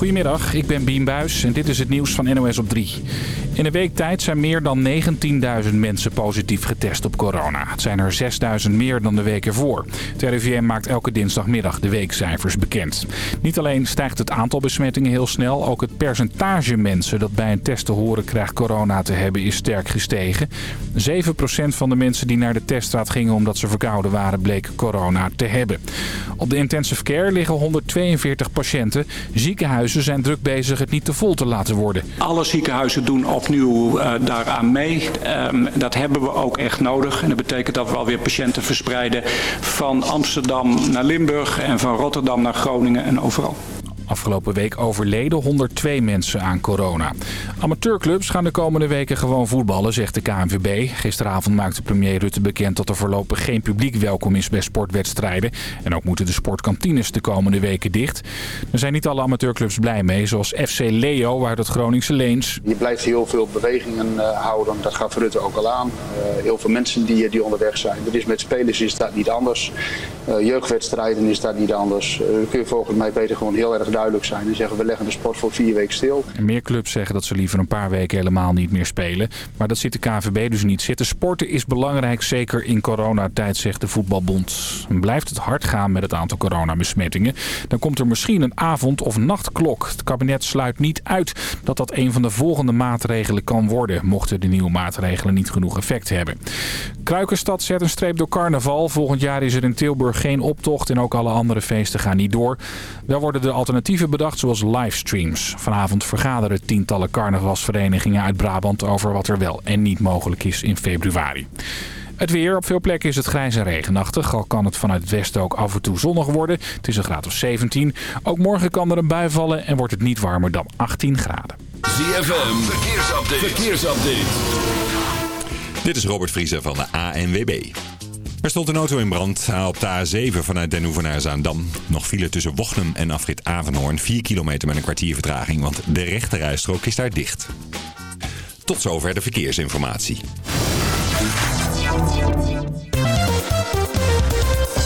Goedemiddag, ik ben Bien Buis en dit is het nieuws van NOS op 3. In een week tijd zijn meer dan 19.000 mensen positief getest op corona. Het zijn er 6.000 meer dan de week ervoor. Het RIVM maakt elke dinsdagmiddag de weekcijfers bekend. Niet alleen stijgt het aantal besmettingen heel snel... ook het percentage mensen dat bij een test te horen krijgt corona te hebben is sterk gestegen. 7% van de mensen die naar de teststraat gingen omdat ze verkouden waren... bleek corona te hebben. Op de intensive care liggen 142 patiënten. Ziekenhuizen zijn druk bezig het niet te vol te laten worden. Alle ziekenhuizen doen opnieuw uh, daaraan mee. Um, dat hebben we ook echt nodig. En dat betekent dat we alweer patiënten verspreiden van Amsterdam naar Limburg en van Rotterdam naar Groningen en overal. Afgelopen week overleden 102 mensen aan corona. Amateurclubs gaan de komende weken gewoon voetballen, zegt de KNVB. Gisteravond maakte premier Rutte bekend dat er voorlopig geen publiek welkom is bij sportwedstrijden. En ook moeten de sportkantines de komende weken dicht. Er zijn niet alle amateurclubs blij mee, zoals FC Leo uit het Groningse Leens. Je blijft heel veel bewegingen uh, houden, dat gaf Rutte ook al aan. Uh, heel veel mensen die, die onderweg zijn. Dat is met spelers is dat niet anders. Jeugdwedstrijden is dat niet anders. Kun je volgens mij beter gewoon heel erg duidelijk duidelijk zijn en zeggen we leggen de sport voor vier weken stil. En meer clubs zeggen dat ze liever een paar weken helemaal niet meer spelen. Maar dat zit de KVB dus niet zitten. Sporten is belangrijk, zeker in coronatijd, zegt de voetbalbond. En blijft het hard gaan met het aantal coronabesmettingen, dan komt er misschien een avond- of nachtklok. Het kabinet sluit niet uit dat dat een van de volgende maatregelen kan worden, mochten de nieuwe maatregelen niet genoeg effect hebben. Kruikenstad zet een streep door carnaval. Volgend jaar is er in Tilburg geen optocht en ook alle andere feesten gaan niet door. Wel worden de alternatieven bedacht zoals livestreams. Vanavond vergaderen tientallen carnavalsverenigingen uit Brabant over wat er wel en niet mogelijk is in februari. Het weer. Op veel plekken is het grijs en regenachtig. Al kan het vanuit het westen ook af en toe zonnig worden. Het is een graad of 17. Ook morgen kan er een bui vallen en wordt het niet warmer dan 18 graden. ZFM. Verkeersupdate. Verkeersupdate. Dit is Robert Vriezer van de ANWB. Er stond een auto in brand op de A7 vanuit Den Hoeven naar Zaandam. Nog file tussen Wochnum en afrit Avenhoorn. 4 kilometer met een kwartier vertraging, want de rechterrijstrook is daar dicht. Tot zover de verkeersinformatie.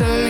show me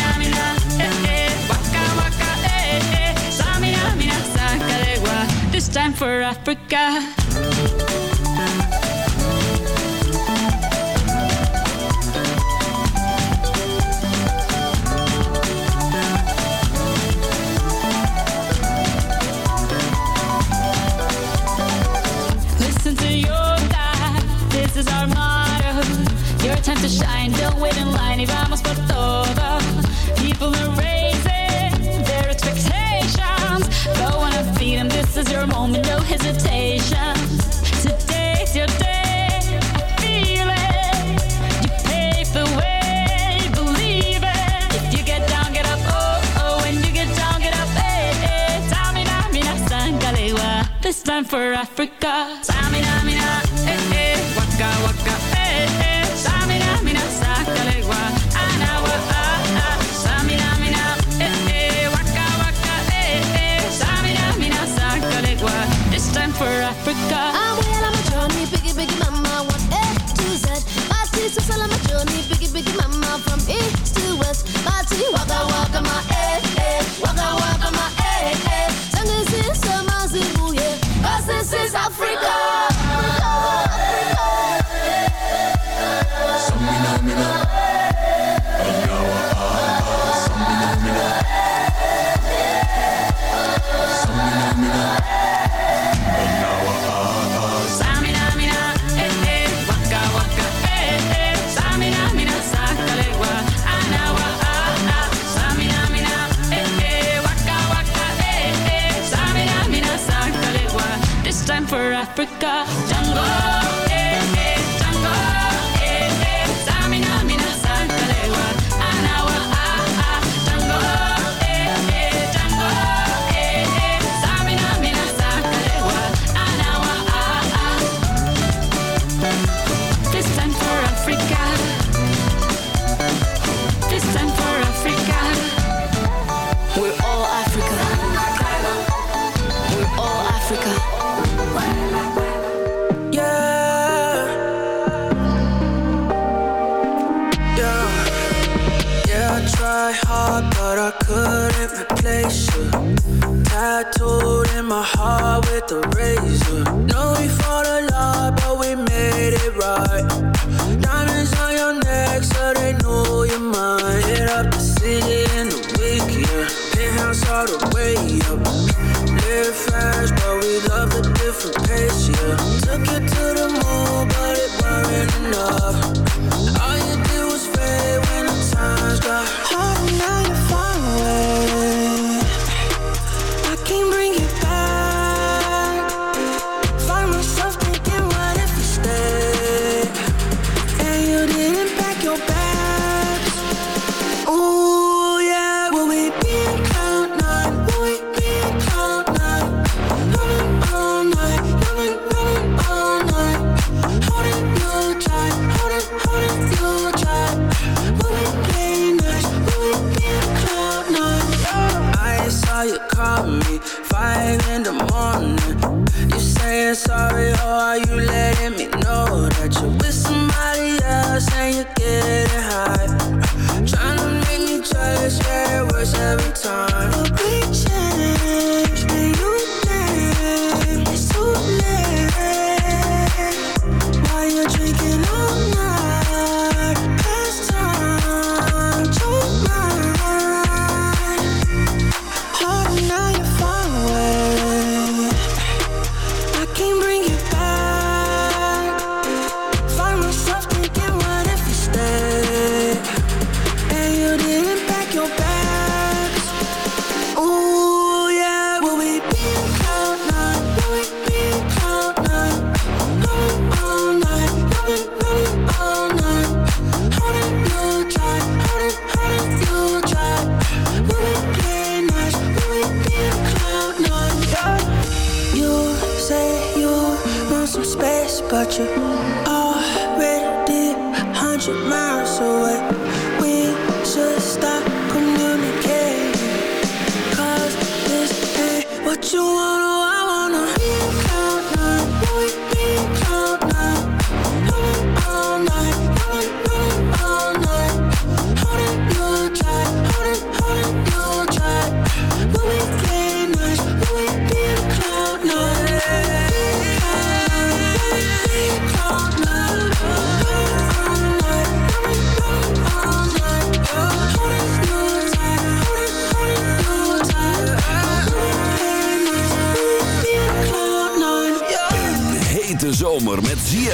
time for Africa. Listen to your this is our motto. Your time to shine, don't wait in line, vamos por todo. People around time for Africa.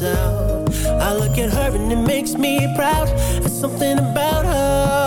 myself. I look at her and it makes me proud. There's something about her.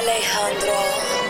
Alejandro.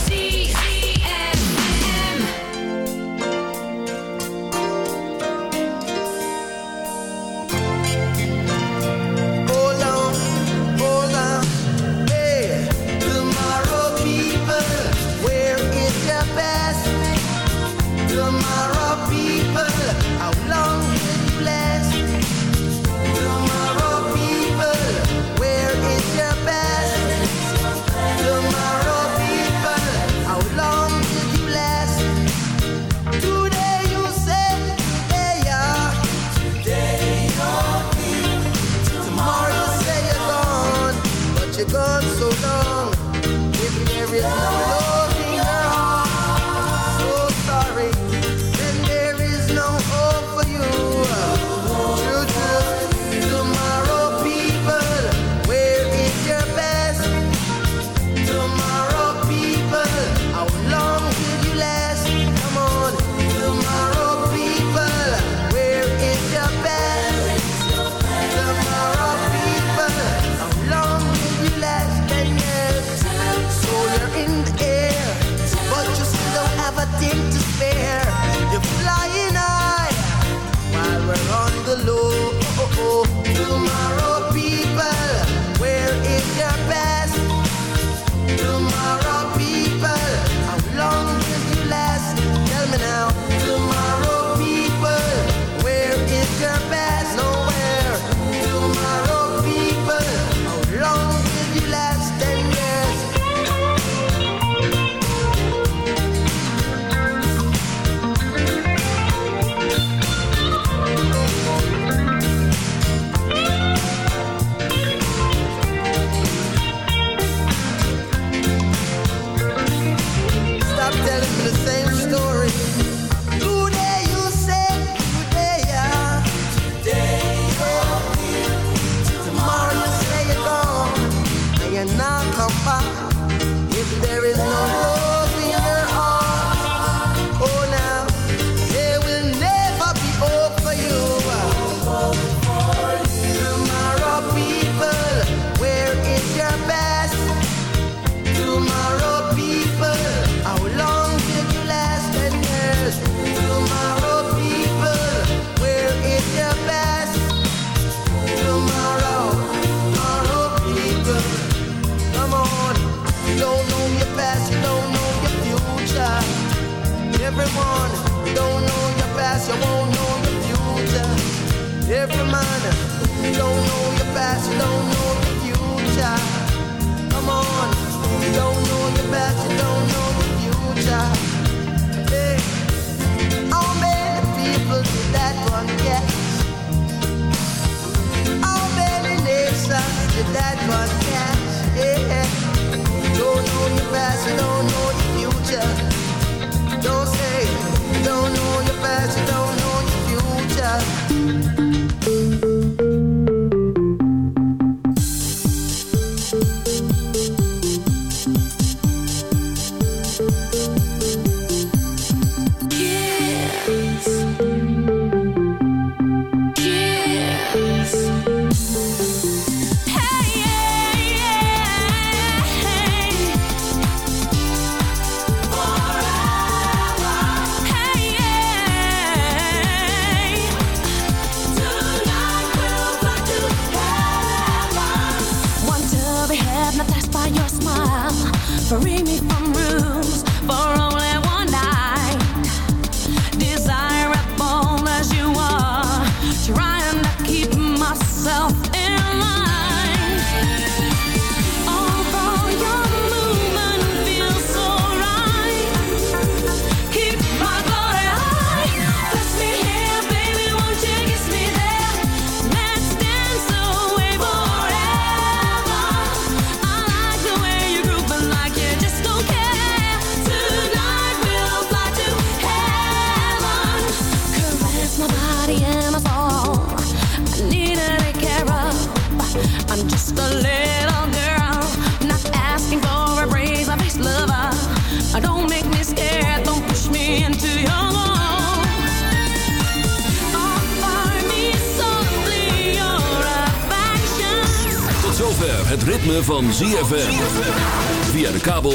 know